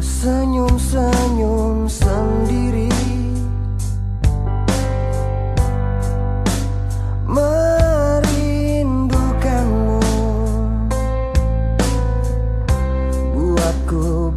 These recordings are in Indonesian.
senyum-senyum sendiri. Merindukanmu. Buatku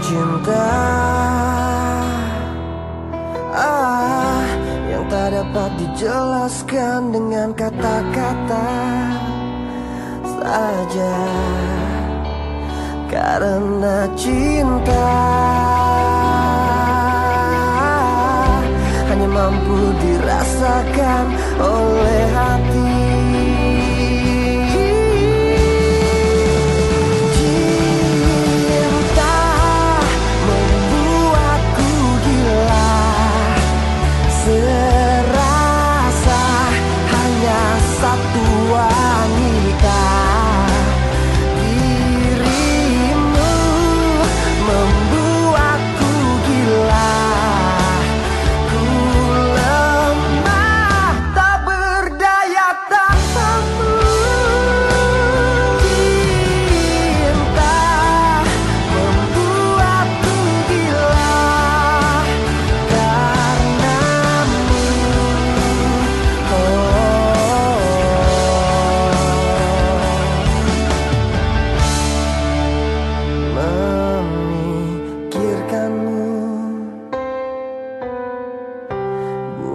cinta. Ah yang tak dapat dijelaskan dengan kata-kata saja. Karena cinta hanya mampu dirasakan oleh hati.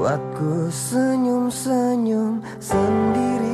Buatku senyum-senyum sendiri.